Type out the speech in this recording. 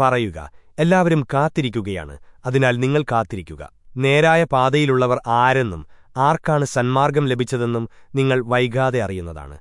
പറയുക എല്ലാവരും കാത്തിരിക്കുകയാണ്. അതിനാൽ നിങ്ങൾ കാത്തിരിക്കുക. നേരായ പാതയിലുള്ളവർ ആരെന്നും ആർക്കാണ് സന്മാർഗം ലഭിച്ചതെന്നും നിങ്ങൾ വൈകാതെ അറിയുന്നതാണ്.